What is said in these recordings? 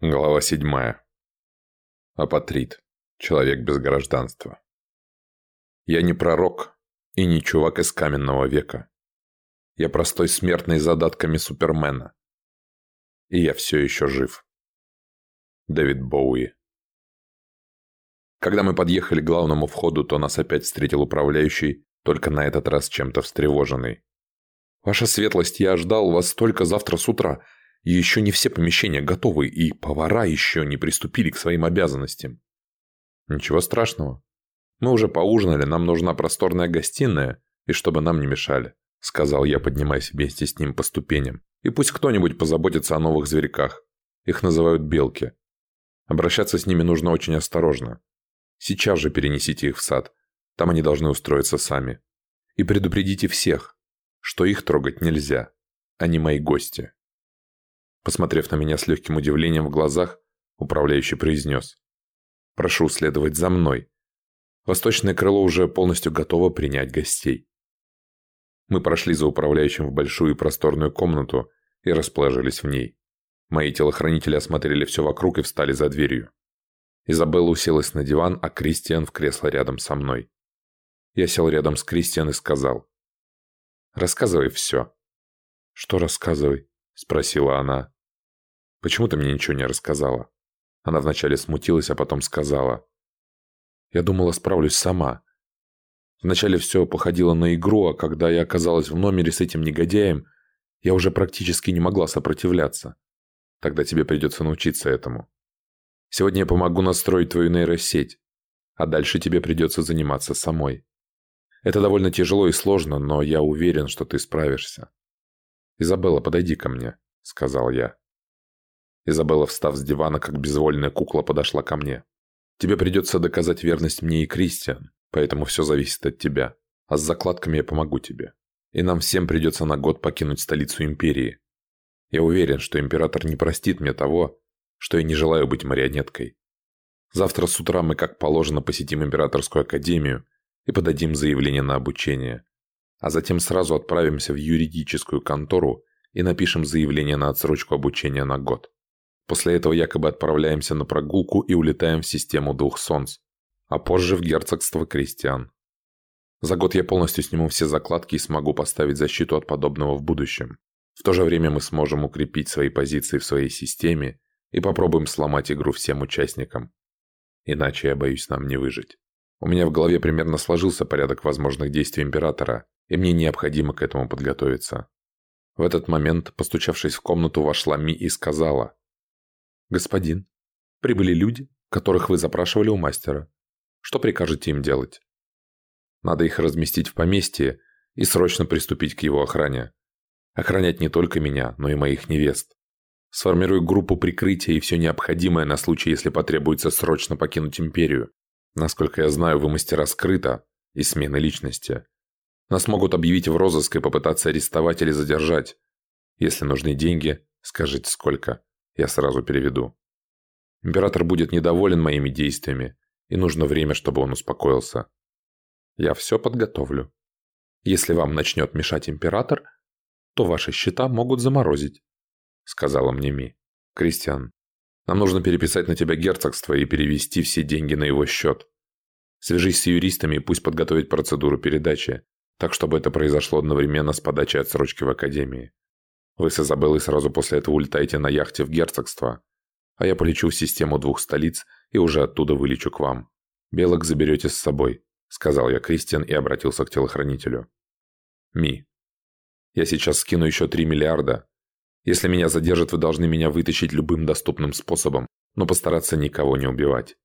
Глава седьмая. Апатрит. Человек без гражданства. Я не пророк и не чувак из каменного века. Я простой смертный с задатками Супермена. И я все еще жив. Дэвид Боуи. Когда мы подъехали к главному входу, то нас опять встретил управляющий, только на этот раз чем-то встревоженный. «Ваша светлость, я ждал вас только завтра с утра. Еще не все помещения готовы, и повара еще не приступили к своим обязанностям. Ничего страшного. Мы уже поужинали, нам нужна просторная гостиная, и чтобы нам не мешали, сказал я, поднимаясь вместе с ним по ступеням. И пусть кто-нибудь позаботится о новых зверьках. Их называют белки. Обращаться с ними нужно очень осторожно. Сейчас же перенесите их в сад. Там они должны устроиться сами. И предупредите всех, что их трогать нельзя. Они мои гости. Посмотрев на меня с легким удивлением в глазах, управляющий произнес. «Прошу следовать за мной. Восточное крыло уже полностью готово принять гостей». Мы прошли за управляющим в большую и просторную комнату и расположились в ней. Мои телохранители осмотрели все вокруг и встали за дверью. Изабелла уселась на диван, а Кристиан в кресло рядом со мной. Я сел рядом с Кристиан и сказал. «Рассказывай все». «Что рассказывай?» – спросила она. Почему ты мне ничего не рассказала?» Она вначале смутилась, а потом сказала. «Я думала, справлюсь сама. Вначале все походило на игру, а когда я оказалась в номере с этим негодяем, я уже практически не могла сопротивляться. Тогда тебе придется научиться этому. Сегодня я помогу настроить твою нейросеть, а дальше тебе придется заниматься самой. Это довольно тяжело и сложно, но я уверен, что ты справишься. «Изабелла, подойди ко мне», — сказал я. Изабелла, встав с дивана, как безвольная кукла, подошла ко мне. «Тебе придется доказать верность мне и Кристиан, поэтому все зависит от тебя. А с закладками я помогу тебе. И нам всем придется на год покинуть столицу Империи. Я уверен, что Император не простит мне того, что я не желаю быть марионеткой. Завтра с утра мы, как положено, посетим Императорскую Академию и подадим заявление на обучение. А затем сразу отправимся в юридическую контору и напишем заявление на отсрочку обучения на год. После этого якобы отправляемся на прогулку и улетаем в систему двух солнц, а позже в герцогство Кристиан. За год я полностью сниму все закладки и смогу поставить защиту от подобного в будущем. В то же время мы сможем укрепить свои позиции в своей системе и попробуем сломать игру всем участникам. Иначе, я боюсь, нам не выжить. У меня в голове примерно сложился порядок возможных действий Императора, и мне необходимо к этому подготовиться. В этот момент, постучавшись в комнату, вошла Ми и сказала, «Господин, прибыли люди, которых вы запрашивали у мастера. Что прикажете им делать?» «Надо их разместить в поместье и срочно приступить к его охране. Охранять не только меня, но и моих невест. Сформируй группу прикрытия и все необходимое на случай, если потребуется срочно покинуть империю. Насколько я знаю, вы мастера скрыта и смены личности. Нас могут объявить в розыск и попытаться арестовать или задержать. Если нужны деньги, скажите сколько. Я сразу переведу. Император будет недоволен моими действиями, и нужно время, чтобы он успокоился. Я все подготовлю. Если вам начнет мешать император, то ваши счета могут заморозить, сказала мне Ми. Кристиан, нам нужно переписать на тебя герцогство и перевести все деньги на его счет. Свяжись с юристами и пусть подготовят процедуру передачи, так чтобы это произошло одновременно с подачей отсрочки в Академии. Вы с Изабеллой сразу после этого улетаете на яхте в герцогство, а я полечу в систему двух столиц и уже оттуда вылечу к вам. Белок заберете с собой», — сказал я Кристиан и обратился к телохранителю. «Ми, я сейчас скину еще три миллиарда. Если меня задержат, вы должны меня вытащить любым доступным способом, но постараться никого не убивать.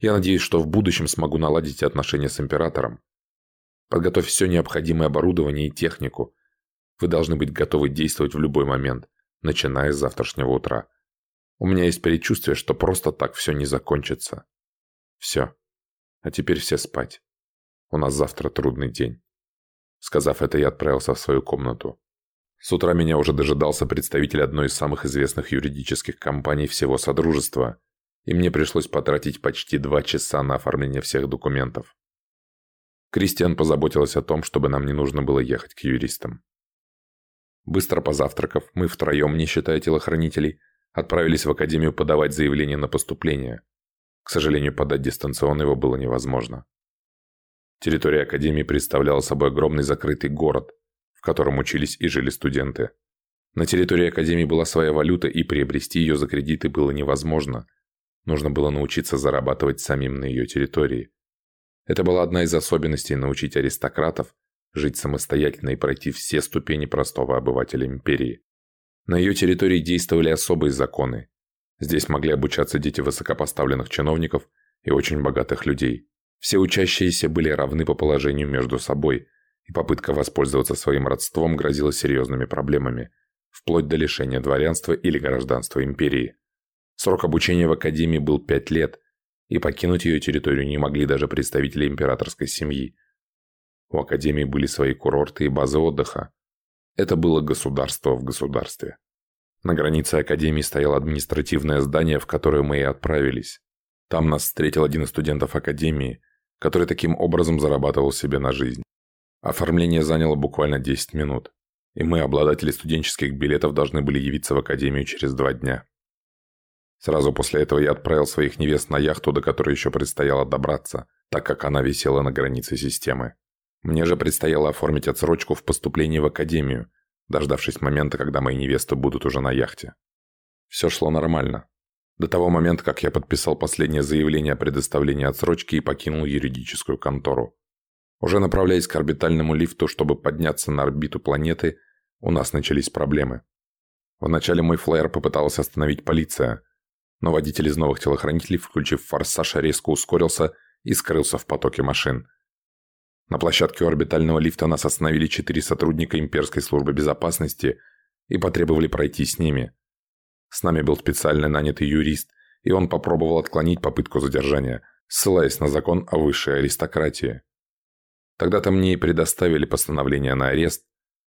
Я надеюсь, что в будущем смогу наладить отношения с Императором. Подготовь все необходимое оборудование и технику, вы должны быть готовы действовать в любой момент, начиная с завтрашнего утра. У меня есть предчувствие, что просто так все не закончится. Все. А теперь все спать. У нас завтра трудный день. Сказав это, я отправился в свою комнату. С утра меня уже дожидался представитель одной из самых известных юридических компаний всего Содружества, и мне пришлось потратить почти два часа на оформление всех документов. Кристиан позаботилась о том, чтобы нам не нужно было ехать к юристам. Быстро позавтракав, мы втроем, не считая телохранителей, отправились в академию подавать заявление на поступление. К сожалению, подать дистанционно его было невозможно. Территория академии представляла собой огромный закрытый город, в котором учились и жили студенты. На территории академии была своя валюта, и приобрести ее за кредиты было невозможно. Нужно было научиться зарабатывать самим на ее территории. Это была одна из особенностей научить аристократов жить самостоятельно и пройти все ступени простого обывателя империи. На ее территории действовали особые законы. Здесь могли обучаться дети высокопоставленных чиновников и очень богатых людей. Все учащиеся были равны по положению между собой, и попытка воспользоваться своим родством грозила серьезными проблемами, вплоть до лишения дворянства или гражданства империи. Срок обучения в академии был пять лет, и покинуть ее территорию не могли даже представители императорской семьи. У академии были свои курорты и базы отдыха. Это было государство в государстве. На границе академии стояло административное здание, в которое мы и отправились. Там нас встретил один из студентов академии, который таким образом зарабатывал себе на жизнь. Оформление заняло буквально 10 минут, и мы, обладатели студенческих билетов, должны были явиться в академию через два дня. Сразу после этого я отправил своих невест на яхту, до которой еще предстояло добраться, так как она висела на границе системы. Мне же предстояло оформить отсрочку в поступлении в академию, дождавшись момента, когда мои невесты будут уже на яхте. Все шло нормально. До того момента, как я подписал последнее заявление о предоставлении отсрочки и покинул юридическую контору. Уже направляясь к орбитальному лифту, чтобы подняться на орбиту планеты, у нас начались проблемы. Вначале мой флайер попыталась остановить полиция, но водитель из новых телохранителей, включив форсаж, резко ускорился и скрылся в потоке машин. На площадке у орбитального лифта нас остановили четыре сотрудника имперской службы безопасности и потребовали пройти с ними. С нами был специально нанятый юрист, и он попробовал отклонить попытку задержания, ссылаясь на закон о высшей аристократии. Тогда-то мне и предоставили постановление на арест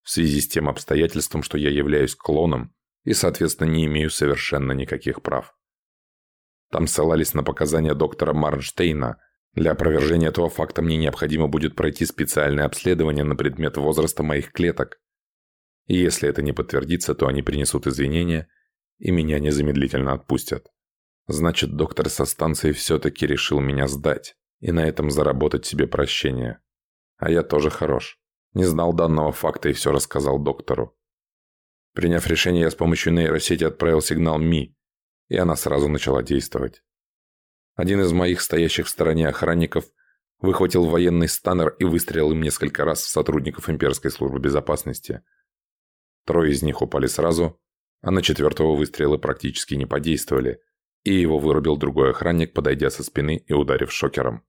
в связи с тем обстоятельством, что я являюсь клоном и, соответственно, не имею совершенно никаких прав. Там ссылались на показания доктора Марнштейна – для опровержения этого факта мне необходимо будет пройти специальное обследование на предмет возраста моих клеток. И если это не подтвердится, то они принесут извинения и меня незамедлительно отпустят. Значит, доктор со станции все-таки решил меня сдать и на этом заработать себе прощение. А я тоже хорош. Не знал данного факта и все рассказал доктору. Приняв решение, я с помощью нейросети отправил сигнал Ми, и она сразу начала действовать. Один из моих стоящих в стороне охранников выхватил военный станнер и выстрелил им несколько раз в сотрудников имперской службы безопасности. Трое из них упали сразу, а на четвертого выстрелы практически не подействовали, и его вырубил другой охранник, подойдя со спины и ударив шокером.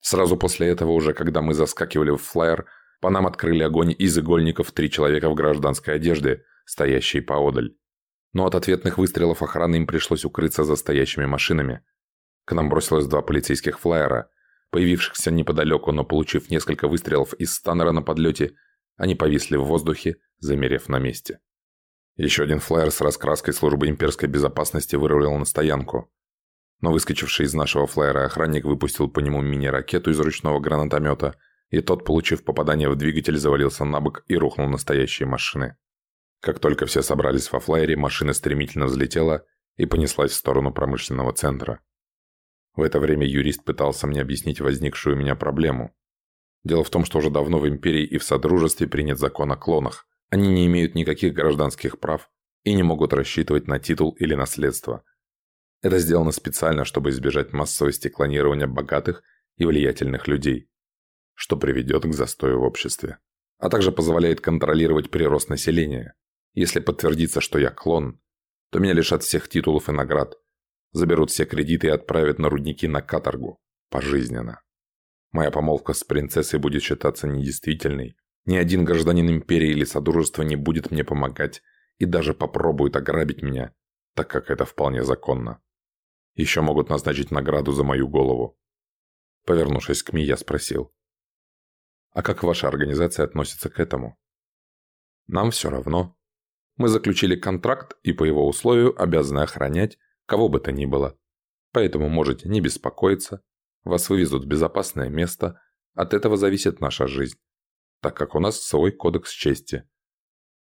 Сразу после этого, уже когда мы заскакивали в флайер, по нам открыли огонь из игольников три человека в гражданской одежде, стоящие поодаль. Но от ответных выстрелов охраны им пришлось укрыться за стоящими машинами – к нам бросилось два полицейских флайера, появившихся неподалеку, но получив несколько выстрелов из станнера на подлете, они повисли в воздухе, замерев на месте. Еще один флайер с раскраской службы имперской безопасности вырулил на стоянку. Но выскочивший из нашего флайера охранник выпустил по нему мини-ракету из ручного гранатомета, и тот, получив попадание в двигатель, завалился на бок и рухнул на стоящие машины. Как только все собрались во флайере, машина стремительно взлетела и понеслась в сторону промышленного центра. В это время юрист пытался мне объяснить возникшую у меня проблему. Дело в том, что уже давно в Империи и в Содружестве принят закон о клонах. Они не имеют никаких гражданских прав и не могут рассчитывать на титул или наследство. Это сделано специально, чтобы избежать массовости клонирования богатых и влиятельных людей, что приведет к застою в обществе. А также позволяет контролировать прирост населения. Если подтвердится, что я клон, то меня лишат всех титулов и наград, заберут все кредиты и отправят на рудники на каторгу. Пожизненно. Моя помолвка с принцессой будет считаться недействительной. Ни один гражданин империи или содружества не будет мне помогать и даже попробует ограбить меня, так как это вполне законно. Еще могут назначить награду за мою голову. Повернувшись к Ми, я спросил. А как ваша организация относится к этому? Нам все равно. Мы заключили контракт и по его условию обязаны охранять кого бы то ни было. Поэтому можете не беспокоиться, вас вывезут в безопасное место, от этого зависит наша жизнь, так как у нас свой кодекс чести.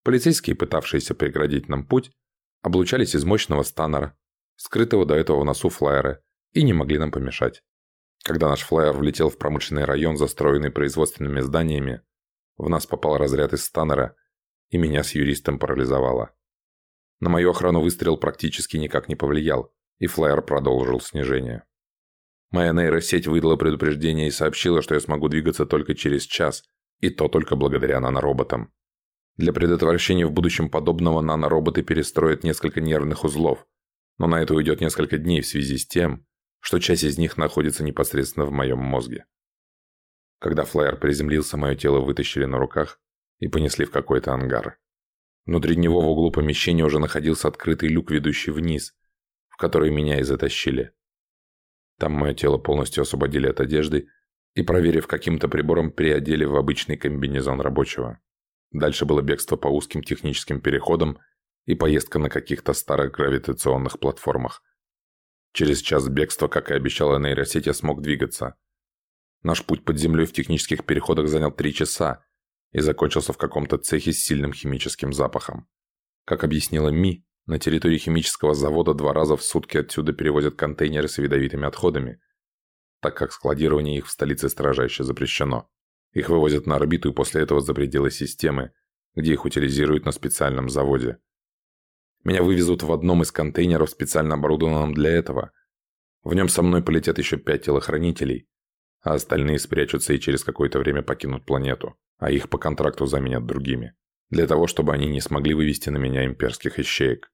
Полицейские, пытавшиеся преградить нам путь, облучались из мощного станнера, скрытого до этого в носу флайера, и не могли нам помешать. Когда наш флайер влетел в промышленный район, застроенный производственными зданиями, в нас попал разряд из станнера, и меня с юристом парализовало. На мою охрану выстрел практически никак не повлиял, и флайер продолжил снижение. Моя нейросеть выдала предупреждение и сообщила, что я смогу двигаться только через час, и то только благодаря нанороботам. Для предотвращения в будущем подобного нанороботы перестроят несколько нервных узлов, но на это уйдет несколько дней в связи с тем, что часть из них находится непосредственно в моем мозге. Когда флайер приземлился, мое тело вытащили на руках и понесли в какой-то ангар. Внутри него в углу помещения уже находился открытый люк, ведущий вниз, в который меня и затащили. Там мое тело полностью освободили от одежды и, проверив каким-то прибором, переодели в обычный комбинезон рабочего. Дальше было бегство по узким техническим переходам и поездка на каких-то старых гравитационных платформах. Через час бегства, как и обещала нейросеть, я смог двигаться. Наш путь под землей в технических переходах занял три часа и закончился в каком-то цехе с сильным химическим запахом. Как объяснила Ми, на территории химического завода два раза в сутки отсюда перевозят контейнеры с ядовитыми отходами, так как складирование их в столице строжайше запрещено. Их вывозят на орбиту и после этого за пределы системы, где их утилизируют на специальном заводе. Меня вывезут в одном из контейнеров, специально оборудованном для этого. В нем со мной полетят еще пять телохранителей, а остальные спрячутся и через какое-то время покинут планету, а их по контракту заменят другими, для того, чтобы они не смогли вывести на меня имперских ищеек.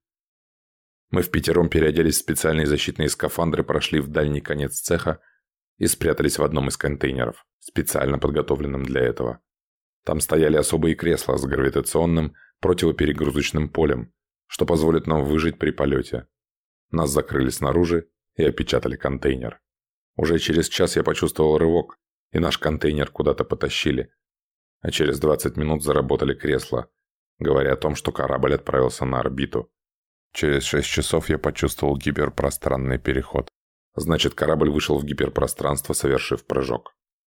Мы в пятером переоделись в специальные защитные скафандры, прошли в дальний конец цеха и спрятались в одном из контейнеров, специально подготовленном для этого. Там стояли особые кресла с гравитационным противоперегрузочным полем, что позволит нам выжить при полете. Нас закрыли снаружи и опечатали контейнер. Уже через час я почувствовал рывок, и наш контейнер куда-то потащили. А через 20 минут заработали кресла, говоря о том, что корабль отправился на орбиту. Через 6 часов я почувствовал гиперпространный переход. Значит, корабль вышел в гиперпространство, совершив прыжок.